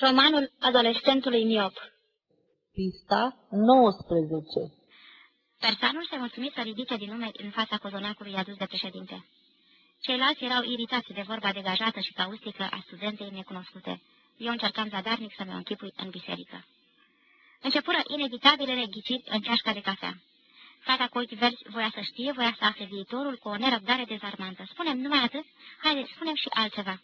Romanul adolescentului miop Pista 19 Persanul se mulțumit să ridice din nume în fața cozonacului adus de președinte. Ceilalți erau iritați de vorba degajată și caustică a studentei necunoscute. Eu încercam zadarnic să mă închipui în biserică. Începură inevitabilele ghiciri în ceașca de cafea. Fata cu ochi verzi voia să știe, voia să afle viitorul cu o nerăbdare dezarmantă. Spunem numai atât? Haide, spunem și altceva.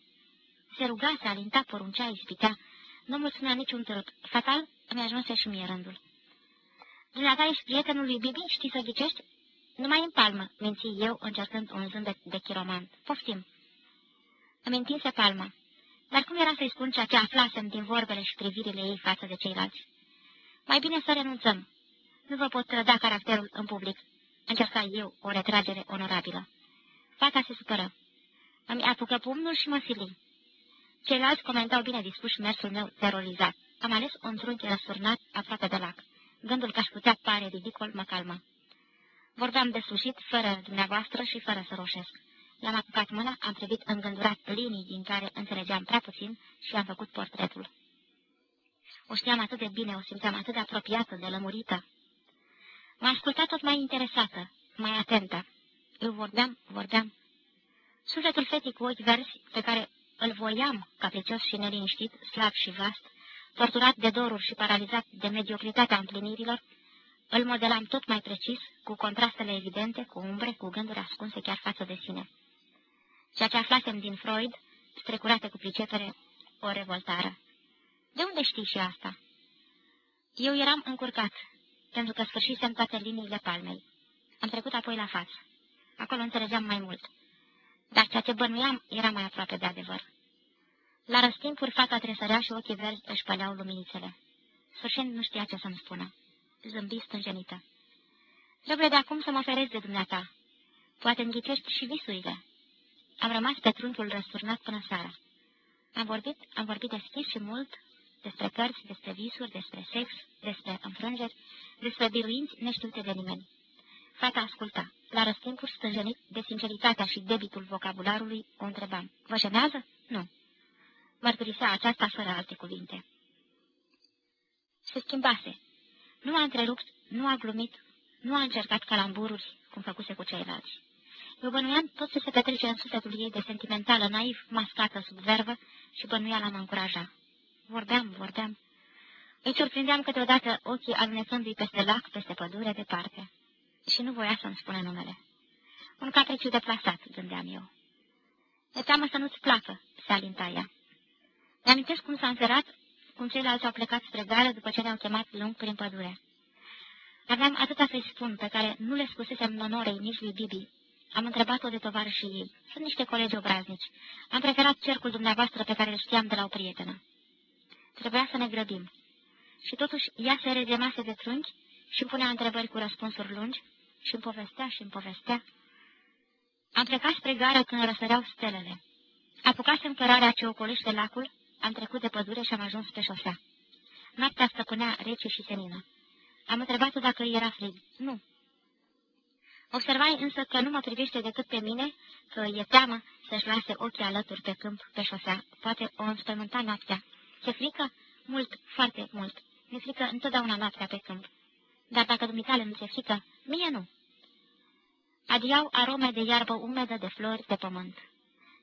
Se ruga, se alinta, poruncea, ispitea. Nu mulțumea niciun tărut. Fatal, îmi ajunse și mie rândul. Dumneata ești prietenul lui Bibi? Știi să ghicești? Numai în palmă, minți eu, încercând un zâmbet de chiromant. Poftim. Îmi întinse palma. Dar cum era să-i spun ceea ce aflasem din vorbele și privirile ei față de ceilalți? Mai bine să renunțăm. Nu vă pot trăda caracterul în public. Încerca eu o retragere onorabilă. Fata se supără. Îmi apucă pumnul și mă sili. Ceilalți comentau bine dispuși mersul meu terorizat. Am ales un trunchi răsturnat aproape de lac. Gândul că aș putea pare ridicol mă calmă. Vorbeam de sușit, fără dumneavoastră și fără să roșesc. I-am apucat mâna, am privit îngândurat linii din care înțelegeam prea puțin și am făcut portretul. O știam atât de bine, o simțeam atât de apropiată, de lămurită. M-a ascultat tot mai interesată, mai atentă. Eu vorbeam, vorbeam. Sufletul fetii cu ochi verzi, pe care îl voiam, capricios și neliniștit, slab și vast, torturat de doruri și paralizat de mediocritatea împlinirilor, îl modelam tot mai precis, cu contrastele evidente, cu umbre, cu gânduri ascunse chiar față de sine. Ceea ce aflasem din Freud, strecurate cu pricepere, o revoltară. De unde știi și asta? Eu eram încurcat, pentru că sfârșisem toate liniile palmei. Am trecut apoi la față. Acolo înțelegeam mai mult. Dar ceea ce bănuiam era mai aproape de adevăr. La răstimpuri, fata tresărea și ochii verzi își păleau luminițele. Sfârșind nu știa ce să-mi spună. Zâmbi stânjenită. Trebuie de acum să mă oferez de dumneata. Poate înghicești și visurile. Am rămas pe trunchiul răsturnat până seara. Am vorbit, am vorbit deschis și mult despre cărți, despre visuri, despre sex, despre înfrângeri, despre biruinți neștiute de nimeni. Fata asculta. La răstimpuri stânjenit de sinceritatea și debitul vocabularului, o întrebam. Vă jenează? Nu. Mărturisea aceasta fără alte cuvinte. Se schimbase. Nu a întrerupt, nu a glumit, nu a încercat calambururi, cum făcuse cu ceilalți. Eu bănuiam tot ce se petrece în sufletul ei de sentimentală, naiv, mascată sub verbă și bănuiala mă încuraja. Vorbeam, vorbeam. Îi surprindeam câteodată ochii alunecându-i peste lac, peste pădure, departe. Și nu voia să-mi spune numele. Un capriciu deplasat, gândeam eu. E teamă să nu-ți placă, se alinta ea. Mi-amintesc cum s-a înserat, cum ceilalți au plecat spre gară după ce ne-au chemat lung prin pădure. Aveam atâta să-i spun pe care nu le spusesem nonorei nici lui Bibi. Am întrebat-o de tovarășii ei. Sunt niște colegi obraznici. Am preferat cercul dumneavoastră pe care îl știam de la o prietenă. Trebuia să ne grăbim. Și totuși ea se regemase de trunchi și îmi punea întrebări cu răspunsuri lungi și îmi povestea și îmi povestea. Am plecat spre gară când răsăreau stelele. Apucasem cărarea ce ocolește lacul, am trecut de pădure și am ajuns pe șosea. Noaptea stăpânea rece și senină. Am întrebat-o dacă îi era frig. Nu. Observai însă că nu mă privește decât pe mine, că e teamă să-și lase ochii alături pe câmp, pe șosea. Poate o înspământa noaptea. Ce frică? Mult, foarte mult. Mi-e frică întotdeauna noaptea pe câmp. Dar dacă dumitale nu ți-e frică, mie nu. Adiau arome de iarbă umedă, de flori, de pământ.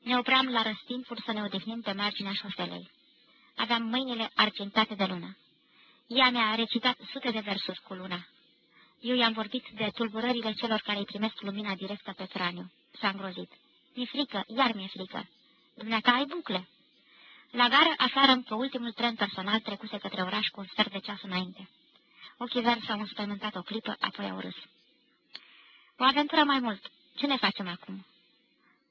Ne opream la răstimpuri să ne odihnim pe marginea șoselei. Aveam mâinile argintate de lună. Ea mi-a recitat sute de versuri cu luna. Eu i-am vorbit de tulburările celor care îi primesc lumina directă pe craniu. S-a îngrozit. Mi-e frică, iar mi-e frică. Dumneata ai bucle. La gară aflarăm că ultimul tren personal trecuse către oraș cu un sfert de ceas înainte. Ochii verzi s-au înspământat o clipă, apoi au râs. O aventură mai mult. Ce ne facem acum?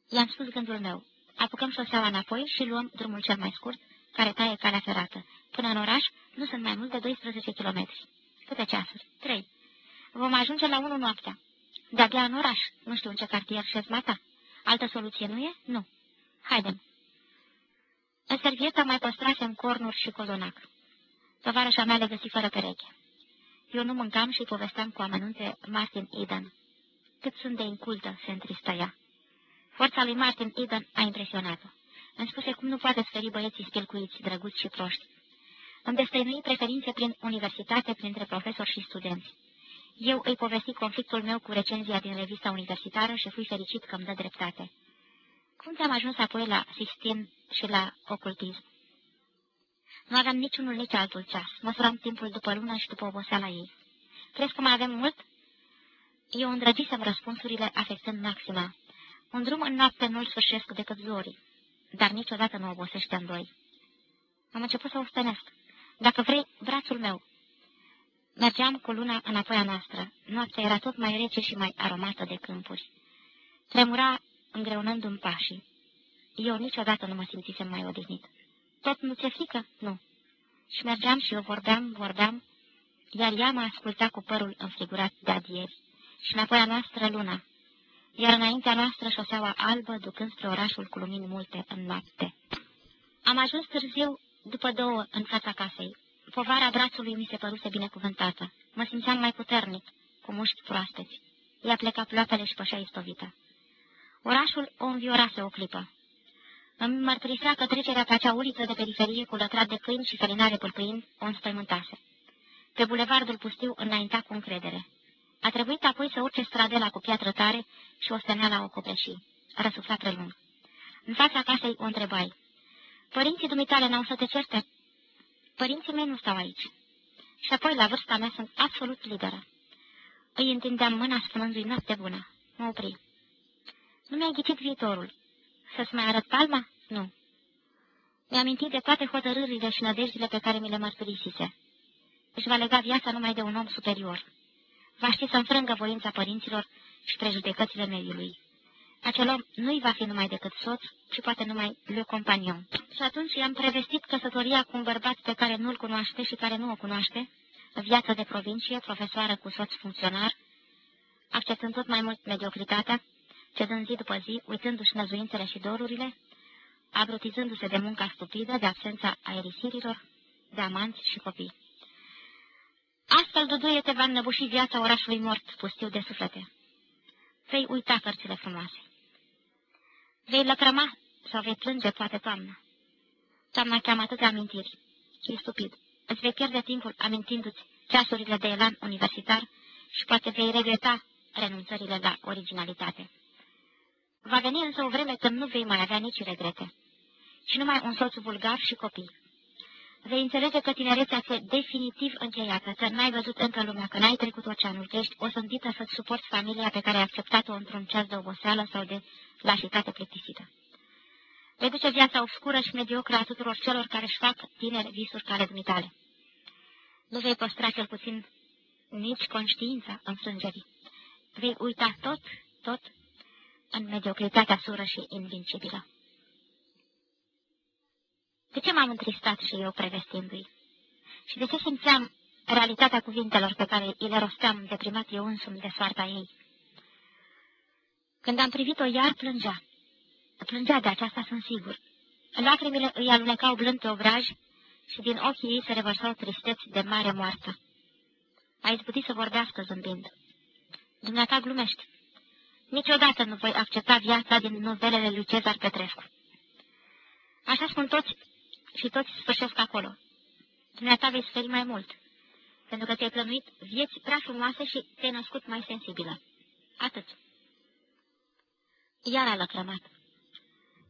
I-am spus gândul meu. Apucăm șoseaua înapoi și luăm drumul cel mai scurt, care taie calea ferată. Până în oraș nu sunt mai mult de 12 kilometri. Câte ceasuri? Trei. Vom ajunge la unu noaptea. De-abia în oraș. Nu știu în ce cartier șez mata. Altă soluție nu e? Nu. Haidem. În servietă mai păstrasem cornuri și cozonac. Tovarășa mea le găsi fără pereche. Eu nu mâncam și povesteam cu amănunte Martin Eden. Cât sunt de incultă, se întristă ea. Forța lui Martin Eden a impresionat-o. Îmi spuse cum nu poate sferi băieții spilcuiți, drăguți și proști. Îmi destăinui preferințe prin universitate printre profesori și studenți. Eu îi povesti conflictul meu cu recenzia din revista universitară și fui fericit că îmi dă dreptate. Cum ți-am ajuns apoi la Sistin și la ocultism? Nu aveam niciunul, nici altul ceas. Măsuram timpul după lună și după oboseala ei. Crezi că mai avem mult? Eu îndrăgisem răspunsurile afectând maxima. Un drum în noapte nu-l sfârșesc decât zorii, dar niciodată nu obosește în doi. Am început să ostenesc. Dacă vrei, brațul meu. Mergeam cu luna înapoi a noastră. Noaptea era tot mai rece și mai aromată de câmpuri. Tremura îngreunându-mi pașii. Eu niciodată nu mă simțisem mai odihnit. Tot nu ți-e frică? Nu. Și mergeam și eu vorbeam, vorbeam, iar ea mă asculta cu părul înfrigurat de adieri. Și înapoi a noastră luna, iar înaintea noastră șoseaua albă, ducând spre orașul cu lumini multe în noapte. Am ajuns târziu, după două, în fața casei. Povara brațului mi se păruse binecuvântată. Mă simțeam mai puternic, cu mușchi proaspeți. Ea pleca ploapele și pășea istovită. Orașul o înviorase o clipă. Îmi mărturisea că trecerea pe acea uliță de periferie cu lătrat de câini și felinare pâlpâind o înspăimântase. Pe bulevardul pustiu înainta cu încredere. A trebuit apoi să urce stradela cu piatră tare și o stănea la o copleșii. Răsufla prelung. În fața casei o întrebai. Părinții dumitale n-au să te certe? Părinții mei nu stau aici. Și apoi, la vârsta mea, sunt absolut liberă. Îi întindeam mâna spunându-i noapte bună. Mă opri. Nu mi-ai ghicit viitorul. Să-ți mai arăt palma? Nu. Mi-a amintit de toate hotărârile și nădejdile pe care mi le mărturisise. Își va lega viața numai de un om superior. Va ști să înfrângă voința părinților și prejudecățile mediului. Acel om nu-i va fi numai decât soț, ci poate numai le companion. Și atunci i-am prevestit căsătoria cu un bărbat pe care nu-l cunoaște și care nu o cunoaște, viață de provincie, profesoară cu soț funcționar, acceptând tot mai mult mediocritatea, cedând zi după zi, uitându-și năzuințele și dorurile, abrutizându-se de munca stupidă, de absența aerisirilor, de amanți și copii. Astfel, Duduie, te va înnăbuși viața orașului mort, pustiu de suflete. Vei uita cărțile frumoase. Vei lăcrăma sau vei plânge poate toamna. Toamna cheamă atâtea amintiri. E stupid. Îți vei pierde timpul amintindu-ți ceasurile de elan universitar și poate vei regreta renunțările la originalitate. Va veni însă o vreme când nu vei mai avea nici regrete. Și numai un soț vulgar și copii. Vei înțelege că tinerețea se definitiv încheiată, că n-ai văzut încă lumea, că n-ai trecut oceanul, că ești osândită să-ți suporți familia pe care ai acceptat-o într-un ceas de oboseală sau de lașitate plictisită. Vei duce viața obscură și mediocră a tuturor celor care își fac tineri visuri care dumitale. Nu vei păstra cel puțin nici conștiința înfrângerii. Vei uita tot, tot în mediocritatea sură și invincibilă. De ce m-am întristat și eu prevestindu-i? Și de ce simțeam realitatea cuvintelor pe care îi le rosteam deprimat eu însumi de soarta ei? Când am privit-o iar, plângea. Plângea de aceasta, sunt sigur. Lacrimile îi alunecau blând pe obraj și din ochii ei se revărsau tristeți de mare moartă. A izbutit să vorbească zâmbind. Dumneata glumești. Niciodată nu voi accepta viața din novelele lui Cezar Petrescu. Așa spun toți și toți sfârșesc acolo. Dumneata vei suferi mai mult, pentru că te-ai plănuit vieți prea frumoase și te-ai născut mai sensibilă. Atât. Iar a lăcrămat.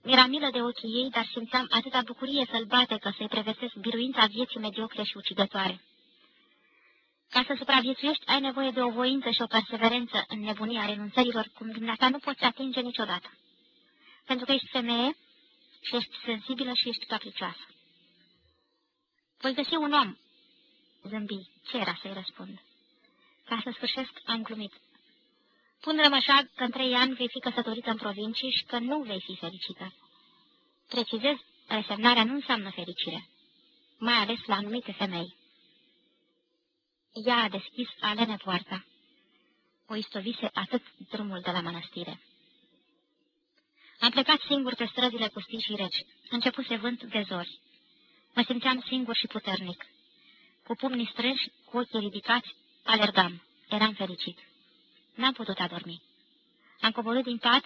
Mi-era milă de ochii ei, dar simțeam atâta bucurie să-l bate că să-i prevestesc biruința vieții mediocre și ucigătoare. Ca să supraviețuiești, ai nevoie de o voință și o perseverență în nebunia renunțărilor, cum dumneata nu poți atinge niciodată. Pentru că ești femeie și ești sensibilă și ești capricioasă. Voi găsi un om, zâmbi, ce era să-i răspund? Ca să sfârșesc, am glumit. Pun rămășag că în trei ani vei fi căsătorită în provincii și că nu vei fi fericită. Precizez, resemnarea nu înseamnă fericire, mai ales la anumite femei. Ea a deschis alene poarta. O istovise atât drumul de la mănăstire. Am plecat singur pe străzile pustii și reci. Începuse vânt de zori. Mă simțeam singur și puternic. Cu pumnii strânși, cu ochii ridicați, alergam. Eram fericit. N-am putut adormi. Am coborât din pat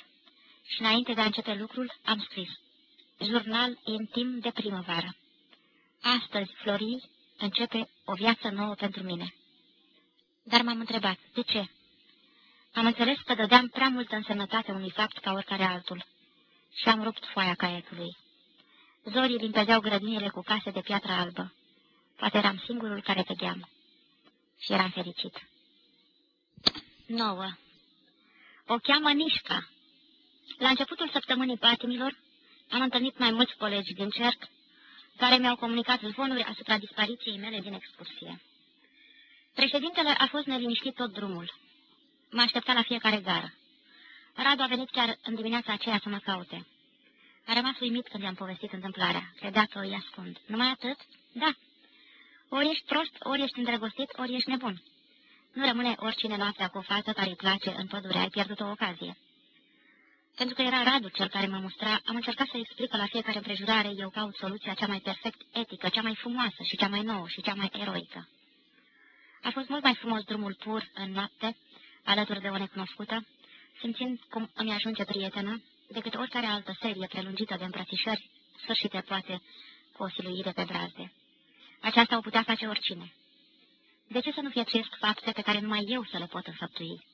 și, înainte de a începe lucrul, am scris. Jurnal intim de primăvară. Astăzi, Florii, începe o viață nouă pentru mine. Dar m-am întrebat, de ce? Am înțeles că dădeam prea multă însemnătate unui fapt ca oricare altul și am rupt foaia caietului. Zorii limpezeau grădinile cu case de piatră albă. Poate eram singurul care tegheam. Și eram fericit. 9. O cheamă Nișca. La începutul săptămânii patimilor am întâlnit mai mulți colegi din cerc care mi-au comunicat zvonuri asupra dispariției mele din excursie. Președintele a fost neliniștit tot drumul. M-a așteptat la fiecare gară. Radu a venit chiar în dimineața aceea să mă caute. A rămas uimit când i-am povestit întâmplarea. Credea că îi ascund. Numai atât? Da. Ori ești prost, ori ești îndrăgostit, ori ești nebun. Nu rămâne oricine noaptea cu o fată care îi place în pădure, ai pierdut o ocazie. Pentru că era Radu cel care mă mustra, am încercat să explic că la fiecare împrejurare eu caut soluția cea mai perfect etică, cea mai frumoasă și cea mai nouă și cea mai eroică. A fost mult mai frumos drumul pur în noapte, alături de o necunoscută, simțind cum îmi ajunge prietenă, decât oricare altă serie prelungită de îmbrățișări, sfârșite poate cu o siluire pe brazde. Aceasta o putea face oricine. De ce să nu viețuiesc fapte pe care numai eu să le pot înfăptui?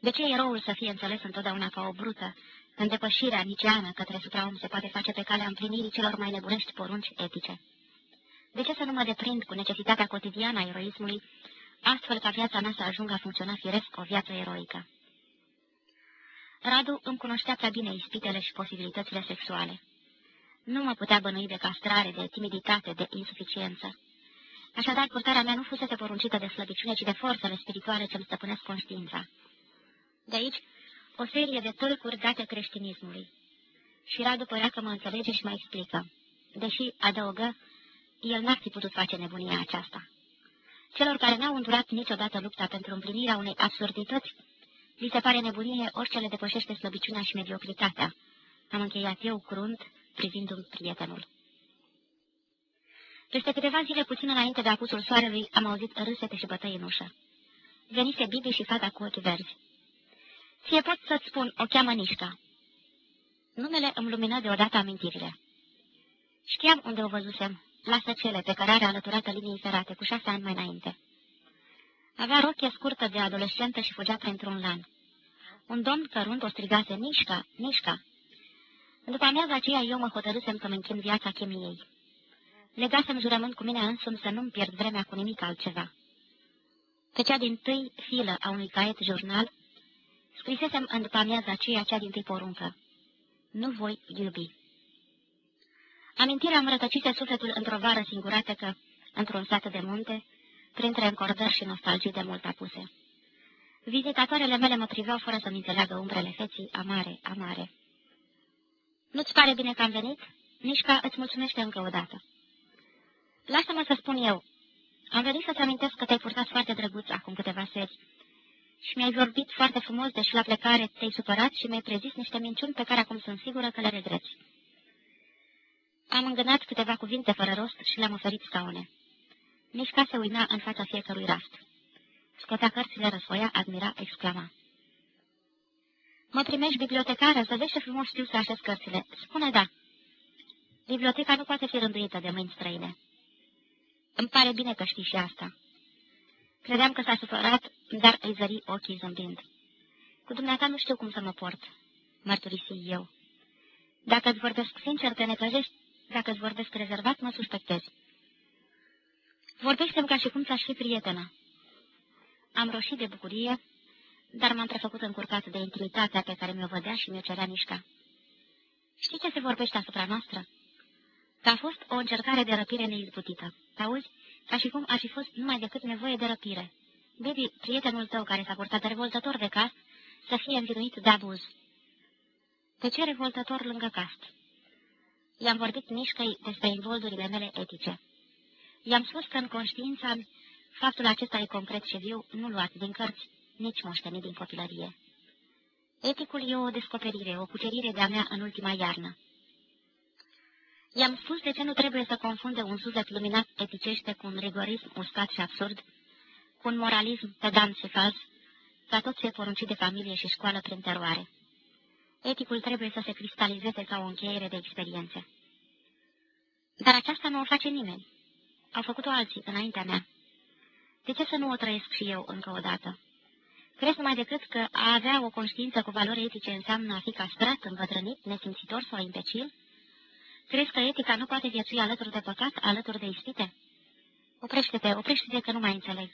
De ce eroul să fie înțeles întotdeauna ca o brută, când depășirea niceană către supraom se poate face pe calea împlinirii celor mai nebunești porunci etice? De ce să nu mă deprind cu necesitatea cotidiană a eroismului, astfel ca viața mea să ajungă a funcționa firesc o viață eroică? Radu îmi cunoștea prea bine ispitele și posibilitățile sexuale. Nu mă putea bănui de castrare, de timiditate, de insuficiență. Așadar, purtarea mea nu fusese poruncită de slăbiciune, ci de forțele spirituale ce-mi stăpânesc conștiința. De aici, o serie de tâlcuri date creștinismului. Și Radu părea că mă înțelege și mă explică. Deși, adăugă, el n-ar fi putut face nebunia aceasta. Celor care n-au îndurat niciodată lupta pentru împlinirea unei absurdități, li se pare nebunie orice le depășește slăbiciunea și mediocritatea. Am încheiat eu crunt, privindu-mi prietenul. Peste câteva zile puțin înainte de apusul soarelui, am auzit râsete și bătăi în ușă. Venise Bibi și fata cu ochi verzi. Ție pot să-ți spun, o cheamă Nișca. Numele îmi lumină deodată amintirile. Știam unde o văzusem, la săcele pe care are alăturată liniei ferate, cu șase ani mai înainte. Avea rochie scurtă de adolescentă și fugea printr-un lan. Un domn cărunt o strigase, Nișca, Nișca. După amiaza aceea eu mă hotărâsem să-mi închin viața chemiei. Legasem jurământ cu mine însumi să nu-mi pierd vremea cu nimic altceva. Pe cea din tâi filă a unui caiet jurnal, scrisesem în după amiaza aceea cea din tâi poruncă. Nu voi iubi. Amintirea îmi rătăcise sufletul într-o vară singurată că, într-un sat de munte, printre încordări și nostalgii de mult apuse. Vizitatoarele mele mă priveau fără să-mi înțeleagă umbrele feții amare, amare. Nu-ți pare bine că am venit? Nici ca îți mulțumește încă o dată. Lasă-mă să spun eu. Am venit să-ți amintesc că te-ai purtat foarte drăguț acum câteva seri și mi-ai vorbit foarte frumos, deși la plecare te-ai supărat și mi-ai prezis niște minciuni pe care acum sunt sigură că le regreți. Am îngânat câteva cuvinte fără rost și le-am oferit scaune. Nici ca se uina în fața fiecărui rast. Scotea cărțile, răsfoia, admira, exclama. Mă primești bibliotecară? Să vezi ce frumos știu să așez cărțile. Spune da. Biblioteca nu poate fi rânduită de mâini străine. Îmi pare bine că știi și asta. Credeam că s-a supărat, dar îi zări ochii zâmbind. Cu dumneata nu știu cum să mă port, mărturisi eu. Dacă îți vorbesc sincer, te necăjești, dacă îți vorbesc rezervat, mă suspectezi. Vorbește-mi ca și cum ți-aș fi prietenă. Am roșit de bucurie, dar m-am prefăcut încurcat de intimitatea pe care mi-o vădea și mi-o cerea mișca. Știi ce se vorbește asupra noastră? Că a fost o încercare de răpire neizbutită. Auzi? Ca și cum ar fi fost numai decât nevoie de răpire. Baby, prietenul tău care s-a purtat revoltător de cast, să fie învinuit de abuz. De ce revoltător lângă cast? I-am vorbit mișcăi despre involdurile mele etice. I-am spus că în conștiința faptul acesta e concret și viu, nu luat din cărți, nici moștenit din copilărie. Eticul e o descoperire, o cucerire de-a mea în ultima iarnă. I-am spus de ce nu trebuie să confunde un suzet luminat eticește cu un rigorism uscat și absurd, cu un moralism pedant și fals, ca tot ce poruncit de familie și școală prin teroare. Eticul trebuie să se cristalizeze ca o încheiere de experiențe. Dar aceasta nu o face nimeni. Au făcut-o alții înaintea mea. De ce să nu o trăiesc și eu încă o dată? Crezi numai decât că a avea o conștiință cu valori etice înseamnă a fi castrat, învătrânit, nesimțitor sau imbecil? Crezi că etica nu poate viețui alături de păcat, alături de ispite? Oprește-te, oprește-te că nu mai înțeleg.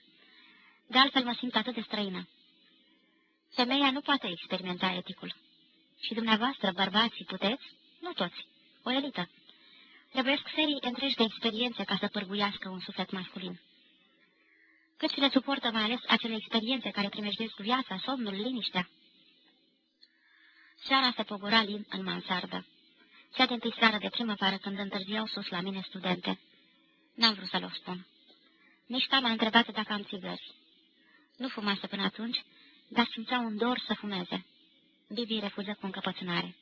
De altfel mă simt atât de străină. Femeia nu poate experimenta eticul. Și dumneavoastră, bărbații, puteți? Nu toți. O elită. Trebuie serii întregi de experiențe ca să pârguiască un suflet masculin. Cât și le suportă mai ales acele experiențe care primejdesc viața, somnul, liniștea. Seara se pogora lin în mansardă. Cea din seară de primăvară când întârziau sus la mine studente. N-am vrut să-l spun. Nici m-a întrebat dacă am țigări. Nu fumase până atunci, dar simțea un dor să fumeze. Bibi refuză cu încăpățânare.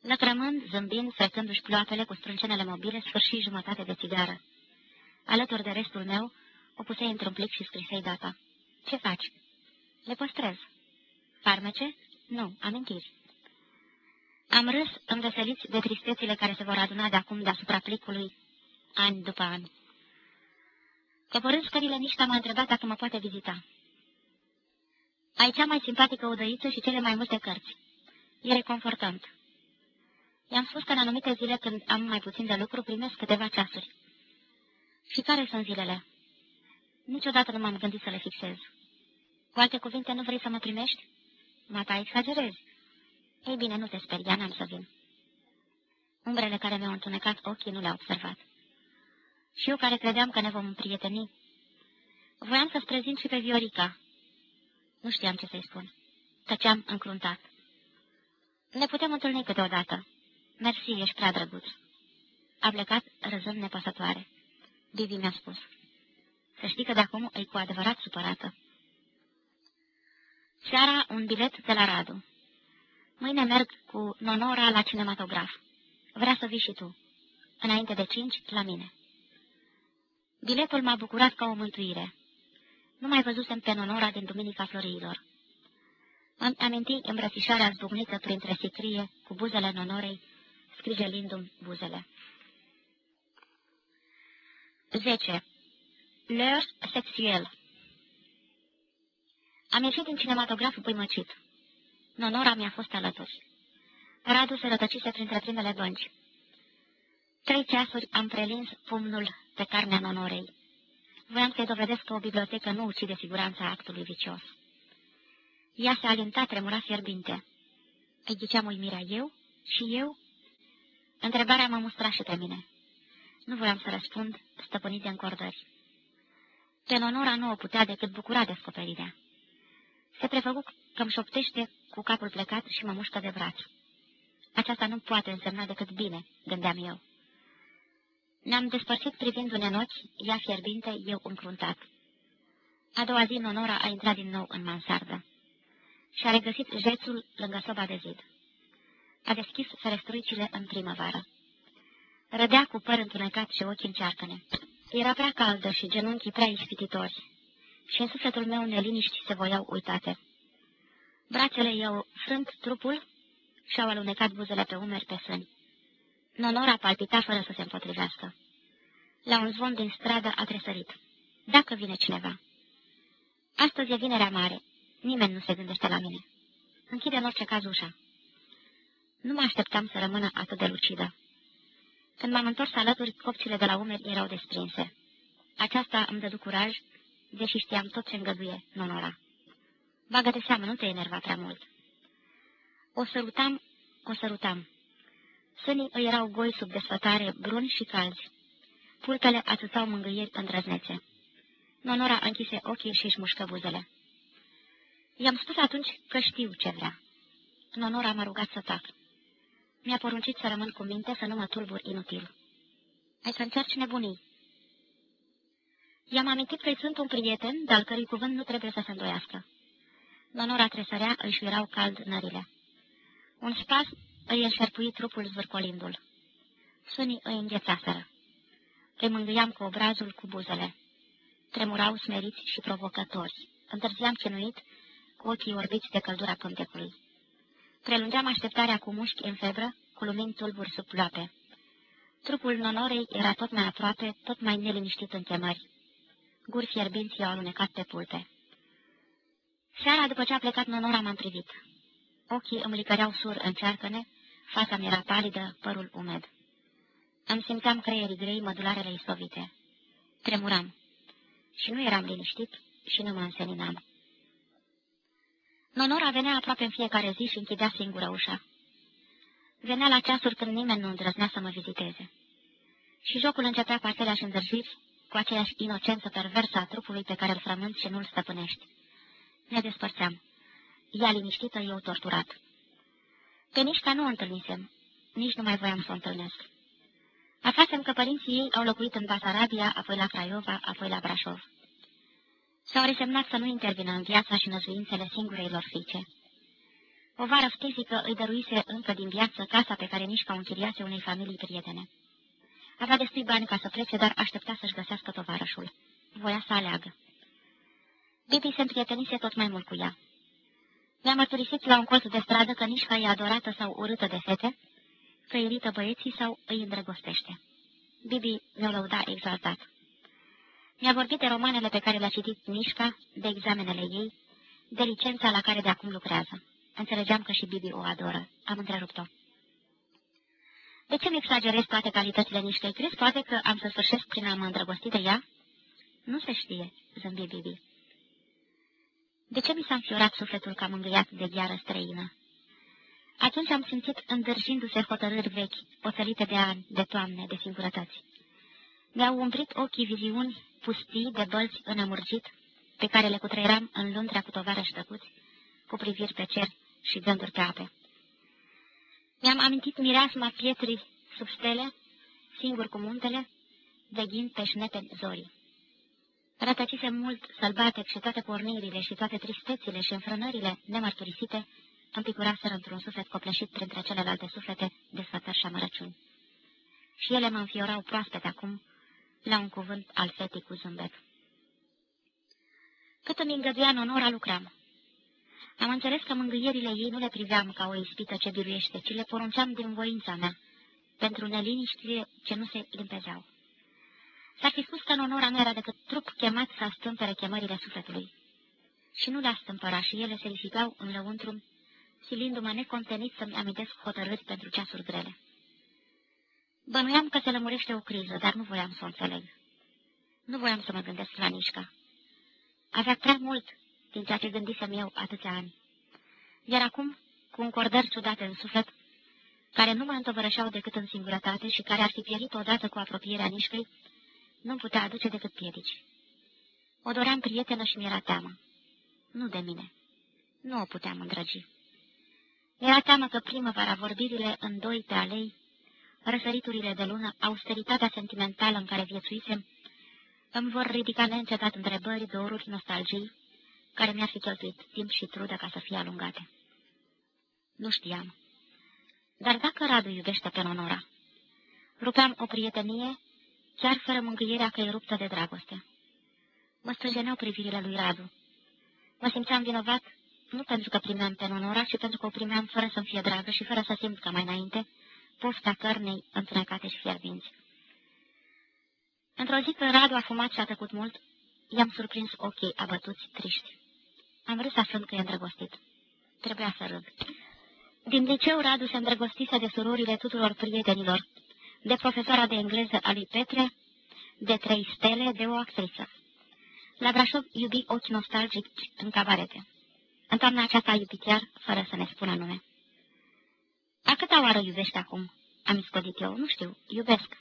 Lăcrămând, zâmbind, frecându-și ploapele cu strâncenele mobile, sfârși jumătate de țigară. Alături de restul meu, o pusei într-un plic și scrisei data. Ce faci?" Le păstrez." Farmece?" Nu, amintiri." Am râs înveseliți de tristețile care se vor aduna de acum deasupra plicului, ani după ani. Coborând scările, nici m-a întrebat dacă mă poate vizita. Ai cea mai simpatică odăiță și cele mai multe cărți. E reconfortant. I-am spus că în anumite zile, când am mai puțin de lucru, primesc câteva ceasuri. Și care sunt zilele? Niciodată nu m-am gândit să le fixez. Cu alte cuvinte, nu vrei să mă primești? Mata, exagerezi. Ei bine, nu te speria, n-am să vin. Umbrele care mi-au întunecat ochii nu le-au observat. Și eu care credeam că ne vom împrieteni. Voiam să-ți prezint și pe Viorica. Nu știam ce să-i spun. Tăceam încruntat. Ne putem întâlni câteodată. Mersi, ești prea drăguț. A plecat râzând nepăsătoare. Bibi mi-a spus. Să știi că de acum e cu adevărat supărată. Seara un bilet de la Radu. Mâine merg cu Nonora la cinematograf. Vrea să vii și tu. Înainte de cinci, la mine. Biletul m-a bucurat ca o mântuire. Nu mai văzusem pe Nonora din Duminica Floriilor. Am aminti îmbrățișarea zbucnită printre sicrie, cu buzele Nonorei, scrigelindu-mi buzele. 10. L'heure sexuel Am ieșit din cinematograful păimăcit. Nonora mi-a fost alături. Radu se rătăcise printre primele bănci. Trei ceasuri am prelins pumnul pe carnea Nonorei. Voiam să-i dovedesc că o bibliotecă nu ucide siguranța actului vicios. Ea se alinta, tremura fierbinte. Îi ghiceam uimirea eu și eu? Întrebarea mă mustra și pe mine. Nu voiam să răspund, stăpânit de încordări. Pe Nonora nu o putea decât bucura descoperirea. Se prefăcu că-mi șoptește cu capul plecat și mă mușcă de braț. Aceasta nu poate însemna decât bine, gândeam eu. Ne-am despărțit privindu-ne în ochi, ea fierbinte, eu încruntat. A doua zi, Nonora a intrat din nou în mansardă și a regăsit jețul lângă soba de zid. A deschis ferestruicile în primăvară. Rădea cu păr întunecat și ochii încearcăne. Era prea caldă și genunchii prea ispititori și în sufletul meu neliniști se voiau uitate. Brațele i-au frânt trupul și au alunecat buzele pe umeri pe sâni. Nonora palpita fără să se împotrivească. La un zvon din stradă a tresărit. Dacă vine cineva. Astăzi e vinerea mare. Nimeni nu se gândește la mine. Închide în orice caz ușa. Nu mă așteptam să rămână atât de lucidă. Când m-am întors alături, copțile de la umeri erau desprinse. Aceasta îmi dădu curaj, deși știam tot ce îngăduie Nonora. Bagă de seamă, nu te enerva prea mult. O sărutam, o sărutam. Sânii îi erau goi sub desfătare, bruni și calzi. Pulpele atâțau mângâieri îndrăznețe. Nonora închise ochii și își mușcă buzele. I-am spus atunci că știu ce vrea. Nonora m-a rugat să tac. Mi-a poruncit să rămân cu minte, să nu mă tulbur inutil. Ai să încerci nebunii. I-am amintit că-i sunt un prieten, dar cărui cuvânt nu trebuie să se îndoiască. Nonora tresărea, își erau cald nările. Un spas îi înșerpui trupul zvârcolindu-l. Sunii îi înghețaseră. Îi mângâiam cu obrazul cu buzele. Tremurau smeriți și provocători. Întârziam chinuit, cu ochii orbiți de căldura cântecului. Prelungeam așteptarea cu mușchi în febră, cu lumini tulburi sub ploape. Trupul nonorei era tot mai aproape, tot mai neliniștit în chemări. Guri fierbinți i-au alunecat pe pulte. Seara, după ce a plecat nonora, m-am privit. Ochii îmi licăreau sur în cearcăne, fața mi era palidă, părul umed. Îmi simțeam creierii grei, mădularele istovite. Tremuram. Și nu eram liniștit și nu mă înseninam. Nonora venea aproape în fiecare zi și închidea singură ușa. Venea la ceasuri când nimeni nu îndrăznea să mă viziteze. Și jocul începea cu aceleași îndrăjiri, cu aceeași inocență perversă a trupului pe care îl frămânți și nu-l stăpânești. Ne despărțeam. Ea liniștită, eu torturat. Pe Nișca nu o întâlnisem, nici nu mai voiam să o întâlnesc. Aflasem că părinții ei au locuit în Basarabia, apoi la Craiova, apoi la Brașov. S-au resemnat să nu intervină în viața și năzuințele singureilor fiice. O vară fizică îi dăruise încă din viață casa pe care Nișca o închiriase unei familii prietene. Avea destui bani ca să plece, dar aștepta să-și găsească tovarășul. Voia să aleagă. Bibi se împrietenise tot mai mult cu ea. Mi-a mărturisit la un colț de stradă că Nișca e adorată sau urâtă de fete, că irită băieții sau îi îndrăgostește. Bibi mi-o lăuda exaltat. Mi-a vorbit de romanele pe care le-a citit Nișca, de examenele ei, de licența la care de acum lucrează. Înțelegeam că și Bibi o adoră. Am întrerupt-o. De ce mi exagerez toate calitățile Nișcăi? Crezi poate că am să sfârșesc prin a mă îndrăgosti de ea? Nu se știe, zâmbi Bibi. De ce mi s-a înfiorat sufletul ca mângâiat de gheară străină? Atunci am simțit îndârjindu-se hotărâri vechi, oțelite de ani, de toamne, de singurătăți. Mi-au umbrit ochii viziuni pustii de bălți înămurgit, pe care le cutreieram în luntrea cu tovarăși tăcuți, cu priviri pe cer și gânduri pe ape. Mi-am amintit mireasma pietrii sub stele, singur cu muntele, veghind pe șnepe zorii. Rătăcise mult sălbatec și toate pornirile și toate tristețile și înfrânările nemărturisite împicuraseră într-un suflet copleșit printre celelalte suflete de sfătări și amărăciuni. Și ele mă înfiorau proaspete acum, la un cuvânt al fetii cu zâmbet. Cât îmi îngăduia în onora, lucram. Am înțeles că mângâierile ei nu le priveam ca o ispită ce biruiește, ci le porunceam din voința mea, pentru neliniștile ce nu se limpezeau. S-ar fi spus că în onora nu era decât trup chemat să astâmpere chemările sufletului. Și nu le astâmpăra și ele se risipau în lăuntru, silindu-mă necontenit să-mi amintesc hotărâri pentru ceasuri grele. Bănuiam că se lămurește o criză, dar nu voiam să o înțeleg. Nu voiam să mă gândesc la Nișca. Avea prea mult din ceea ce gândisem eu atâția ani. Iar acum, cu încordări ciudate în suflet, care nu mă întovărășeau decât în singurătate și care ar fi pierit odată cu apropierea Nișcăi, nu putea aduce decât piedici. O doream prietenă și mi-era teamă. Nu de mine. Nu o puteam îndrăgi. Mi-era teamă că primăvara vorbirile în doi pe alei, răsăriturile de lună, austeritatea sentimentală în care viețuisem, îmi vor ridica neîncetat întrebări, doruri, nostalgii, care mi-ar fi cheltuit timp și trudă ca să fie alungate. Nu știam. Dar dacă Radu iubește pe Nonora, rupeam o prietenie, chiar fără mângâierea că e ruptă de dragoste. Mă strângeneau privirile lui Radu. Mă simțeam vinovat nu pentru că primeam pe Nonora, ci pentru că o primeam fără să-mi fie dragă și fără să simt ca mai înainte pofta cărnei întunecate și fierbinți. Într-o zi când Radu a fumat și a tăcut mult, i-am surprins ochii abătuți, triști. Am râs aflând că e îndrăgostit. Trebuia să râd. Din liceu, Radu se îndrăgostise de surorile tuturor prietenilor, de profesoara de engleză a lui Petre, de trei stele, de o actriță. La Brașov iubi ochi nostalgici în cabarete. În toamna aceasta a iubit chiar, fără să ne spună nume. A câta oară iubești acum?" am iscodit eu. Nu știu, iubesc."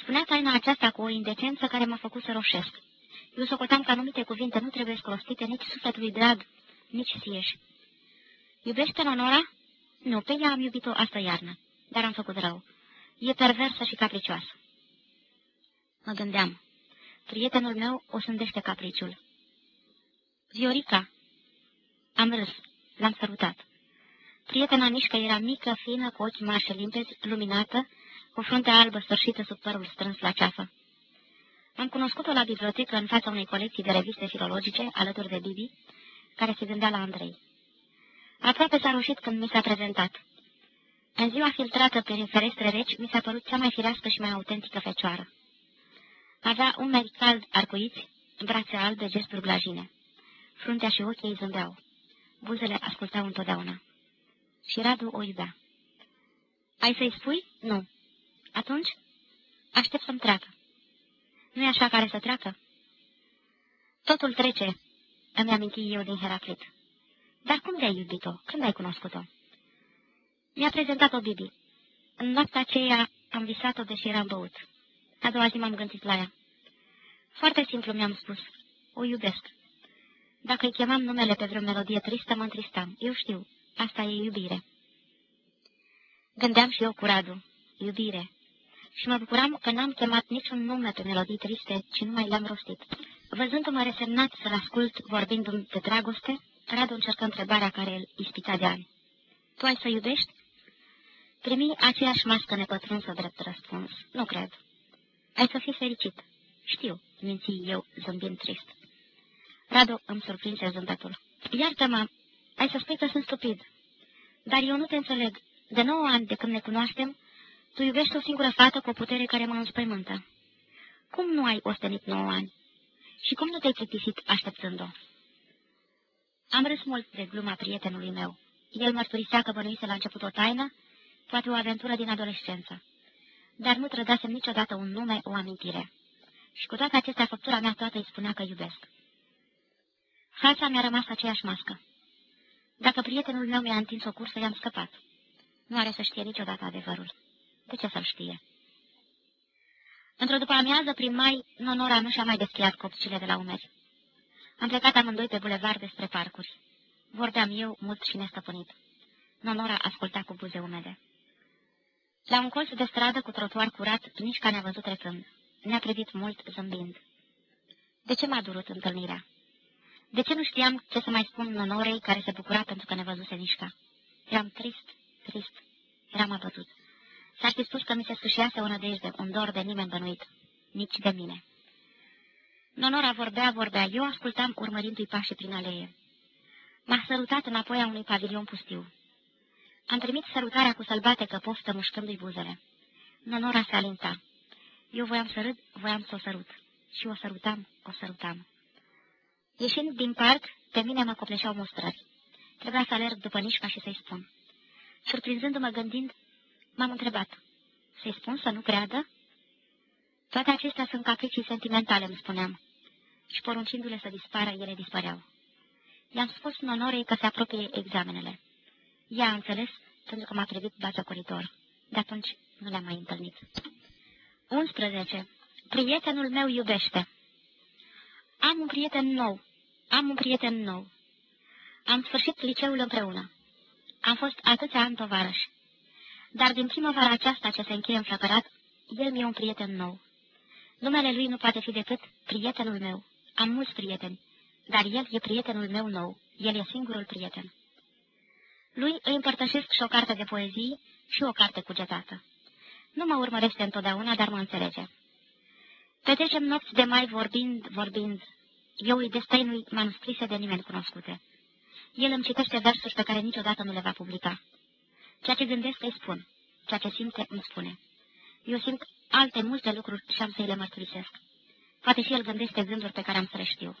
Spunea taina aceasta cu o indecență care m-a făcut să roșesc. Eu socoteam că anumite cuvinte nu trebuie scrostite nici sufletului drag, nici sieși. Iubește Nonora? Nu, pe ea am iubit-o asta iarnă, dar am făcut rău. E perversă și capricioasă. Mă gândeam. Prietenul meu o sândește capriciul. Viorica. Am râs. L-am sărutat. Prietena mișcă era mică, fină, cu ochi marși și limpezi, luminată, cu fruntea albă sfârșită sub părul strâns la ceafă. Am cunoscut-o la bibliotecă în fața unei colecții de reviste filologice, alături de Bibi, care se gândea la Andrei. Aproape s-a rușit când mi s-a prezentat. În ziua filtrată prin ferestre reci, mi s-a părut cea mai firească și mai autentică fecioară. Avea umeri cald arcuiți, brațe albe, gesturi glajine. Fruntea și ochii îi zâmbeau. Buzele ascultau întotdeauna. Și Radu o iubea. Ai să-i spui? Nu. Atunci? Aștept să-mi treacă. nu e așa care să treacă? Totul trece, îmi aminti eu din Heraclit. Dar cum de-ai iubit-o? Când ai cunoscut-o? Mi-a prezentat-o Bibi. În noaptea aceea am visat-o deși eram băut. A doua zi m-am gândit la ea. Foarte simplu mi-am spus. O iubesc. Dacă îi chemam numele pe vreo melodie tristă, mă întristam. Eu știu. Asta e iubire. Gândeam și eu cu Radu. Iubire. Și mă bucuram că n-am chemat niciun nume pe melodii triste, ci numai le-am rostit. Văzându-mă resemnat să-l ascult vorbindu-mi de dragoste, Radu încercă întrebarea care îl ispita de ani. Tu ai să iubești? Primi aceeași mască nepătrunsă drept răspuns. Nu cred. Ai să fii fericit. Știu, minți eu, zâmbind trist. Radu îmi surprinse zâmbetul. Iartă-mă, ai să spui că sunt stupid. Dar eu nu te înțeleg. De nouă ani de când ne cunoaștem, tu iubești o singură fată cu o putere care mă înspăimântă. Cum nu ai ostenit nouă ani? Și cum nu te-ai plictisit așteptând-o? Am râs mult de gluma prietenului meu. El mărturisea că bănuise la început o taină, poate o aventură din adolescență. Dar nu trădasem niciodată un nume, o amintire. Și cu toate acestea, făptura mea toată îi spunea că iubesc. Fața mi-a rămas aceeași mască. Dacă prietenul meu mi-a întins o cursă, i-am scăpat. Nu are să știe niciodată adevărul. De ce să-l știe? Într-o după amiază, prin mai, Nonora nu și-a mai deschiat copcile de la umeri. Am plecat amândoi pe bulevard despre parcuri. Vorbeam eu mult și nestăpânit. Nonora asculta cu buze umede. La un colț de stradă cu trotuar curat, nici ca ne-a văzut trecând. Ne-a privit mult zâmbind. De ce m-a durut întâlnirea? De ce nu știam ce să mai spun Nonorei care se bucura pentru că ne văzuse Nișca? Eram trist, trist, eram abătut. S-ar fi spus că mi se sfâșiase o nădejde, un dor de nimeni bănuit, nici de mine. Nonora vorbea, vorbea, eu ascultam urmărindu-i pașii prin alee. M-a sărutat înapoi a unui pavilion pustiu. Am primit sărutarea cu sălbatecă poftă mușcându-i buzele. Nonora se alinta. Eu voiam să râd, voiam să o sărut. Și o sărutam, o sărutam. Ieșind din parc, pe mine mă copleșeau mustrări. Trebuia să alerg după nișca și să-i spun. Surprinzându-mă gândind, m-am întrebat. Să-i spun să nu creadă? Toate acestea sunt capricii sentimentale, îmi spuneam. Și poruncindu-le să dispară, ele dispăreau. I-am spus onorei că se apropie examenele. Ea a înțeles, pentru că m-a privit coritor. De atunci nu le-am mai întâlnit. 11. Prietenul meu iubește. Am un prieten nou. Am un prieten nou. Am sfârșit liceul împreună. Am fost atâția ani tovarăși. Dar din primăvara aceasta ce se încheie înflăcărat, el mi-e un prieten nou. Numele lui nu poate fi decât prietenul meu. Am mulți prieteni, dar el e prietenul meu nou. El e singurul prieten. Lui îi împărtășesc și o carte de poezii și o carte cugetată. Nu mă urmărește întotdeauna, dar mă înțelege. Petrecem nopți de mai vorbind, vorbind. Eu îi destăinui manuscrise de nimeni cunoscute. El îmi citește versuri pe care niciodată nu le va publica. Ceea ce gândesc îi spun, ceea ce simte îmi spune. Eu simt alte multe lucruri și am să-i le mărturisesc. Poate și el gândește gânduri pe care am să le știu.